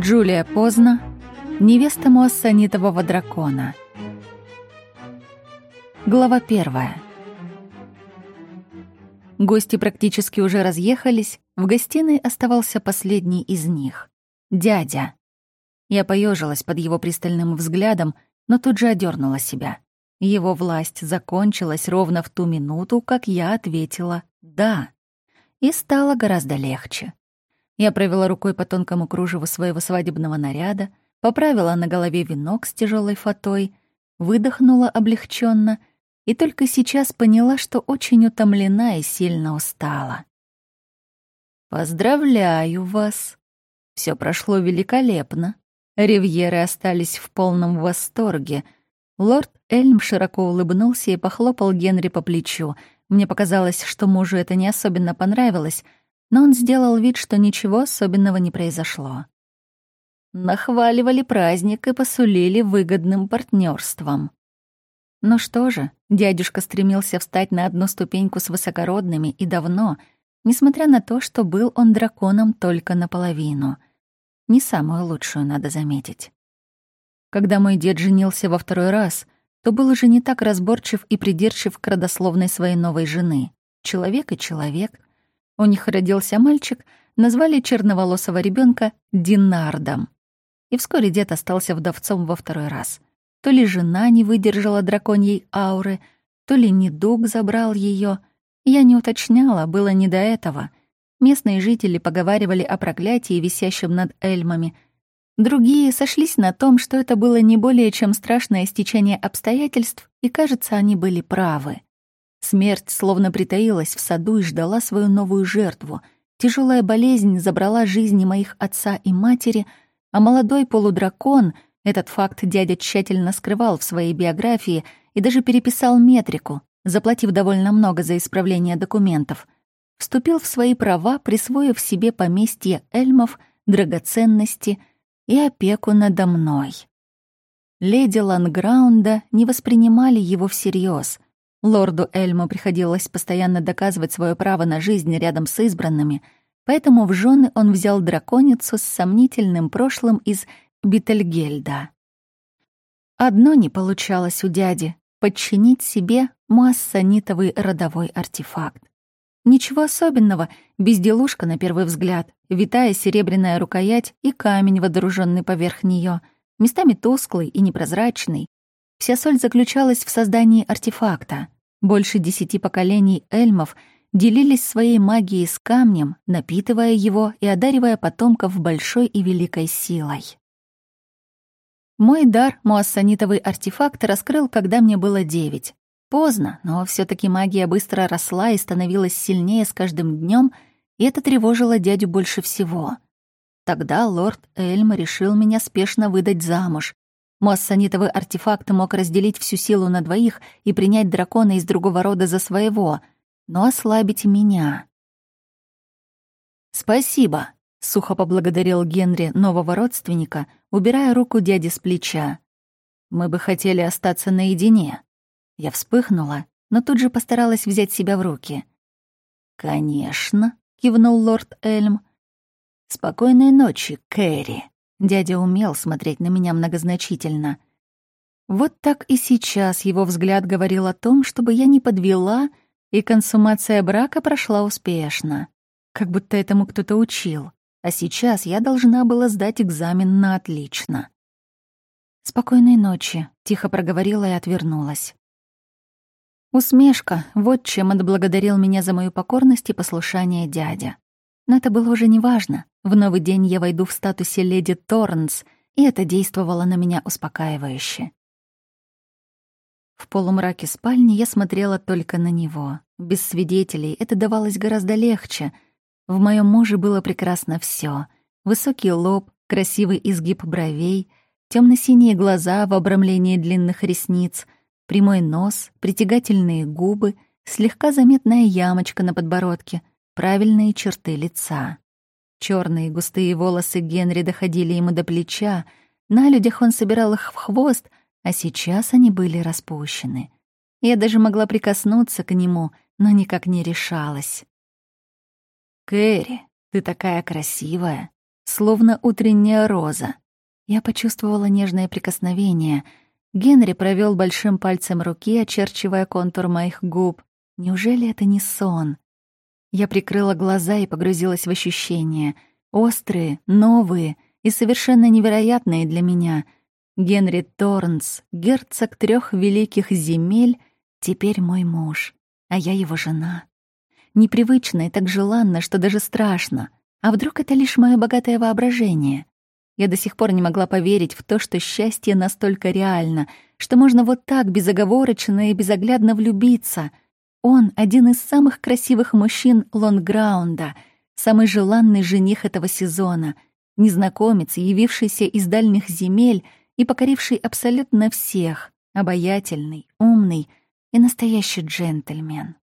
Джулия Поздно, невеста Муассанитового дракона. Глава первая. Гости практически уже разъехались, в гостиной оставался последний из них — дядя. Я поежилась под его пристальным взглядом, но тут же одернула себя. Его власть закончилась ровно в ту минуту, как я ответила «да». И стало гораздо легче. Я провела рукой по тонкому кружеву своего свадебного наряда, поправила на голове венок с тяжелой фатой, выдохнула облегченно и только сейчас поняла, что очень утомлена и сильно устала. «Поздравляю вас! Все прошло великолепно. Ривьеры остались в полном восторге». Лорд Эльм широко улыбнулся и похлопал Генри по плечу. Мне показалось, что мужу это не особенно понравилось — но он сделал вид, что ничего особенного не произошло. Нахваливали праздник и посулили выгодным партнерством. Ну что же, дядюшка стремился встать на одну ступеньку с высокородными и давно, несмотря на то, что был он драконом только наполовину. Не самую лучшую, надо заметить. Когда мой дед женился во второй раз, то был уже не так разборчив и придирчив к родословной своей новой жены. Человек и человек — у них родился мальчик, назвали черноволосого ребенка Динардом. И вскоре дед остался вдовцом во второй раз. То ли жена не выдержала драконьей ауры, то ли недуг забрал ее. Я не уточняла, было не до этого. Местные жители поговаривали о проклятии, висящем над Эльмами. Другие сошлись на том, что это было не более чем страшное стечение обстоятельств, и, кажется, они были правы. Смерть словно притаилась в саду и ждала свою новую жертву. Тяжелая болезнь забрала жизни моих отца и матери, а молодой полудракон, этот факт дядя тщательно скрывал в своей биографии и даже переписал метрику, заплатив довольно много за исправление документов, вступил в свои права, присвоив себе поместье эльмов, драгоценности и опеку надо мной. Леди Ланграунда не воспринимали его всерьез — Лорду Эльму приходилось постоянно доказывать свое право на жизнь рядом с избранными, поэтому в жены он взял драконицу с сомнительным прошлым из Бетельгельда. Одно не получалось у дяди — подчинить себе муассанитовый родовой артефакт. Ничего особенного, безделушка на первый взгляд, витая серебряная рукоять и камень, водруженный поверх нее, местами тусклый и непрозрачный, Вся соль заключалась в создании артефакта. Больше десяти поколений эльмов делились своей магией с камнем, напитывая его и одаривая потомков большой и великой силой. Мой дар, муассанитовый артефакт, раскрыл, когда мне было девять. Поздно, но все таки магия быстро росла и становилась сильнее с каждым днем, и это тревожило дядю больше всего. Тогда лорд Эльм решил меня спешно выдать замуж, Моссанитовый артефакт мог разделить всю силу на двоих и принять дракона из другого рода за своего, но ослабить меня. «Спасибо», — сухо поблагодарил Генри нового родственника, убирая руку дяди с плеча. «Мы бы хотели остаться наедине». Я вспыхнула, но тут же постаралась взять себя в руки. «Конечно», — кивнул лорд Эльм. «Спокойной ночи, Кэрри». Дядя умел смотреть на меня многозначительно. Вот так и сейчас его взгляд говорил о том, чтобы я не подвела, и консумация брака прошла успешно. Как будто этому кто-то учил. А сейчас я должна была сдать экзамен на отлично. «Спокойной ночи», — тихо проговорила и отвернулась. Усмешка — вот чем отблагодарил меня за мою покорность и послушание дядя. Но это было уже неважно. В новый день я войду в статусе леди Торнс, и это действовало на меня успокаивающе. В полумраке спальни я смотрела только на него. Без свидетелей это давалось гораздо легче. В моем муже было прекрасно все: Высокий лоб, красивый изгиб бровей, темно синие глаза в обрамлении длинных ресниц, прямой нос, притягательные губы, слегка заметная ямочка на подбородке, правильные черты лица. Черные густые волосы Генри доходили ему до плеча, на людях он собирал их в хвост, а сейчас они были распущены. Я даже могла прикоснуться к нему, но никак не решалась. «Кэрри, ты такая красивая!» словно утренняя роза. Я почувствовала нежное прикосновение. Генри провел большим пальцем руки, очерчивая контур моих губ. Неужели это не сон? Я прикрыла глаза и погрузилась в ощущения. Острые, новые и совершенно невероятные для меня. Генри Торнс, герцог трех великих земель, теперь мой муж, а я его жена. Непривычно и так желанно, что даже страшно. А вдруг это лишь мое богатое воображение? Я до сих пор не могла поверить в то, что счастье настолько реально, что можно вот так безоговорочно и безоглядно влюбиться — он — один из самых красивых мужчин Лонграунда, самый желанный жених этого сезона, незнакомец, явившийся из дальних земель и покоривший абсолютно всех, обаятельный, умный и настоящий джентльмен.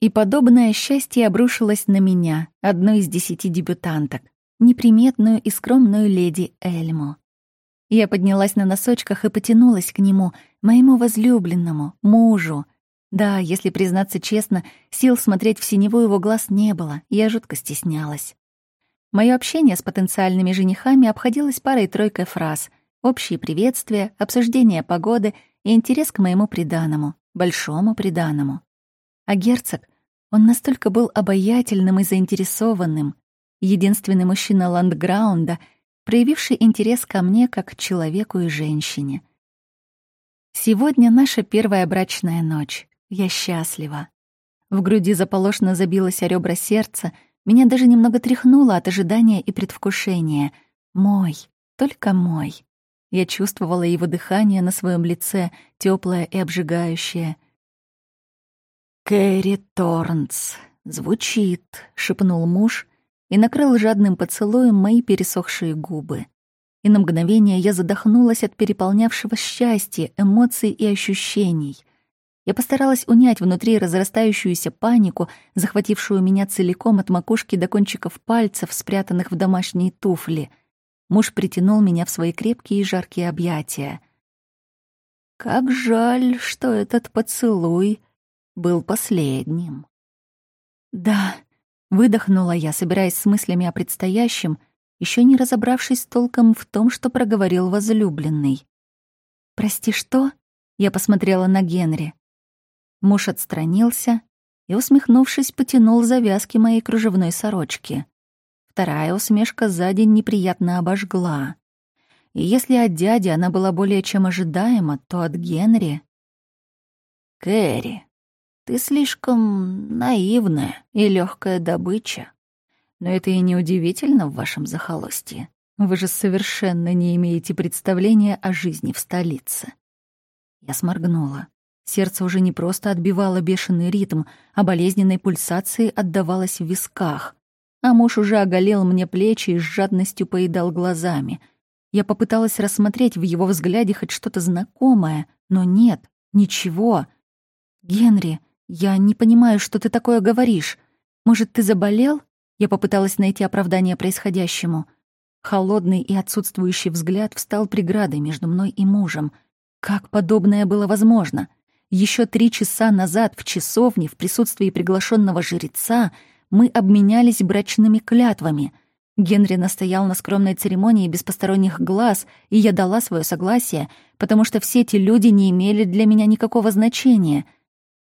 И подобное счастье обрушилось на меня, одной из десяти дебютанток, неприметную и скромную леди Эльму. Я поднялась на носочках и потянулась к нему, моему возлюбленному, мужу, да, если признаться честно, сил смотреть в синеву его глаз не было, я жутко стеснялась. Моё общение с потенциальными женихами обходилось парой-тройкой фраз, общие приветствия, обсуждение погоды и интерес к моему приданому, большому приданому. А герцог, он настолько был обаятельным и заинтересованным, единственный мужчина ландграунда, проявивший интерес ко мне как к человеку и женщине. Сегодня наша первая брачная ночь. Я счастлива. В груди заполошно забилось о ребра сердца, меня даже немного тряхнуло от ожидания и предвкушения. Мой, только мой. Я чувствовала его дыхание на своем лице, теплое и обжигающее. «Кэрри Торнс. Звучит», — шепнул муж и накрыл жадным поцелуем мои пересохшие губы. И на мгновение я задохнулась от переполнявшего счастья, эмоций и ощущений — я постаралась унять внутри разрастающуюся панику, захватившую меня целиком от макушки до кончиков пальцев, спрятанных в домашние туфли. Муж притянул меня в свои крепкие и жаркие объятия. Как жаль, что этот поцелуй был последним. Да, выдохнула я, собираясь с мыслями о предстоящем, еще не разобравшись толком в том, что проговорил возлюбленный. «Прости, что?» — я посмотрела на Генри. Муж отстранился и, усмехнувшись, потянул завязки моей кружевной сорочки. Вторая усмешка сзади неприятно обожгла. И если от дяди она была более чем ожидаема, то от Генри... «Кэрри, ты слишком наивная и легкая добыча. Но это и не удивительно в вашем захолустье. Вы же совершенно не имеете представления о жизни в столице». Я сморгнула. Сердце уже не просто отбивало бешеный ритм, а болезненной пульсацией отдавалось в висках. А муж уже оголел мне плечи и с жадностью поедал глазами. Я попыталась рассмотреть в его взгляде хоть что-то знакомое, но нет, ничего. «Генри, я не понимаю, что ты такое говоришь. Может, ты заболел?» Я попыталась найти оправдание происходящему. Холодный и отсутствующий взгляд встал преградой между мной и мужем. Как подобное было возможно? — еще три часа назад в часовне в присутствии приглашенного жреца мы обменялись брачными клятвами. Генри настоял на скромной церемонии без посторонних глаз, и я дала свое согласие, потому что все эти люди не имели для меня никакого значения.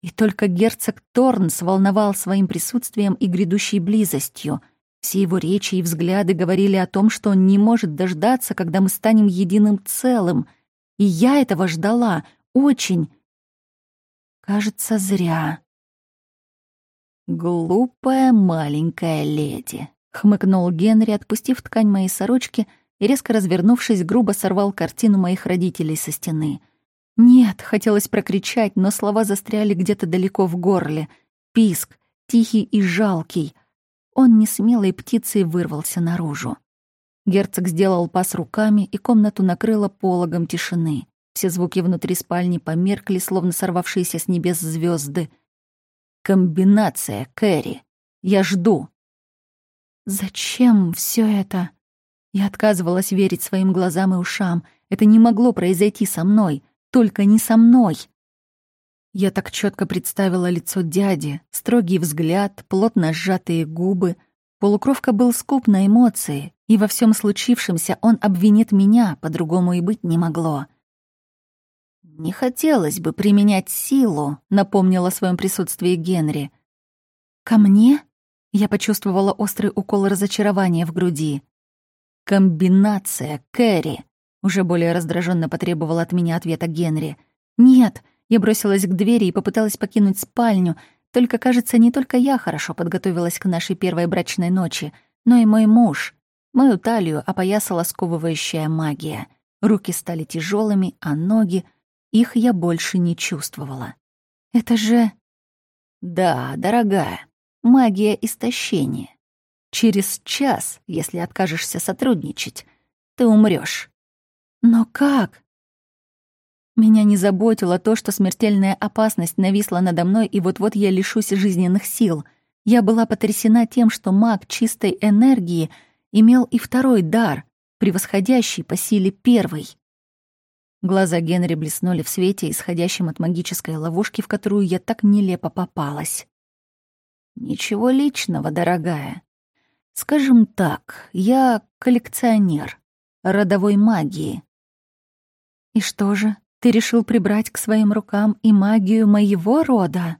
И только герцог Торнс волновал своим присутствием и грядущей близостью. Все его речи и взгляды говорили о том, что он не может дождаться, когда мы станем единым целым. И я этого ждала, очень, Кажется, зря. «Глупая маленькая леди», — хмыкнул Генри, отпустив ткань моей сорочки и, резко развернувшись, грубо сорвал картину моих родителей со стены. «Нет», — хотелось прокричать, но слова застряли где-то далеко в горле. Писк, тихий и жалкий. Он несмелой птицей вырвался наружу. Герцог сделал пас руками, и комнату накрыло пологом тишины. Все звуки внутри спальни померкли, словно сорвавшиеся с небес звезды. «Комбинация, Кэрри. Я жду». «Зачем все это?» Я отказывалась верить своим глазам и ушам. Это не могло произойти со мной. Только не со мной. Я так четко представила лицо дяди, строгий взгляд, плотно сжатые губы. Полукровка был скуп на эмоции, и во всем случившемся он обвинит меня, по-другому и быть не могло. «Не хотелось бы применять силу», — напомнил о своем присутствии Генри. «Ко мне?» — я почувствовала острый укол разочарования в груди. «Комбинация, Кэрри», — уже более раздраженно потребовал от меня ответа Генри. «Нет», — я бросилась к двери и попыталась покинуть спальню, только, кажется, не только я хорошо подготовилась к нашей первой брачной ночи, но и мой муж. Мою талию опоясала сковывающая магия. Руки стали тяжелыми, а ноги... Их я больше не чувствовала. Это же... Да, дорогая, магия истощения. Через час, если откажешься сотрудничать, ты умрёшь. Но как? Меня не заботило то, что смертельная опасность нависла надо мной, и вот-вот я лишусь жизненных сил. Я была потрясена тем, что маг чистой энергии имел и второй дар, превосходящий по силе первый. Глаза Генри блеснули в свете, исходящем от магической ловушки, в которую я так нелепо попалась. «Ничего личного, дорогая. Скажем так, я коллекционер родовой магии». «И что же?» Ты решил прибрать к своим рукам и магию моего рода?»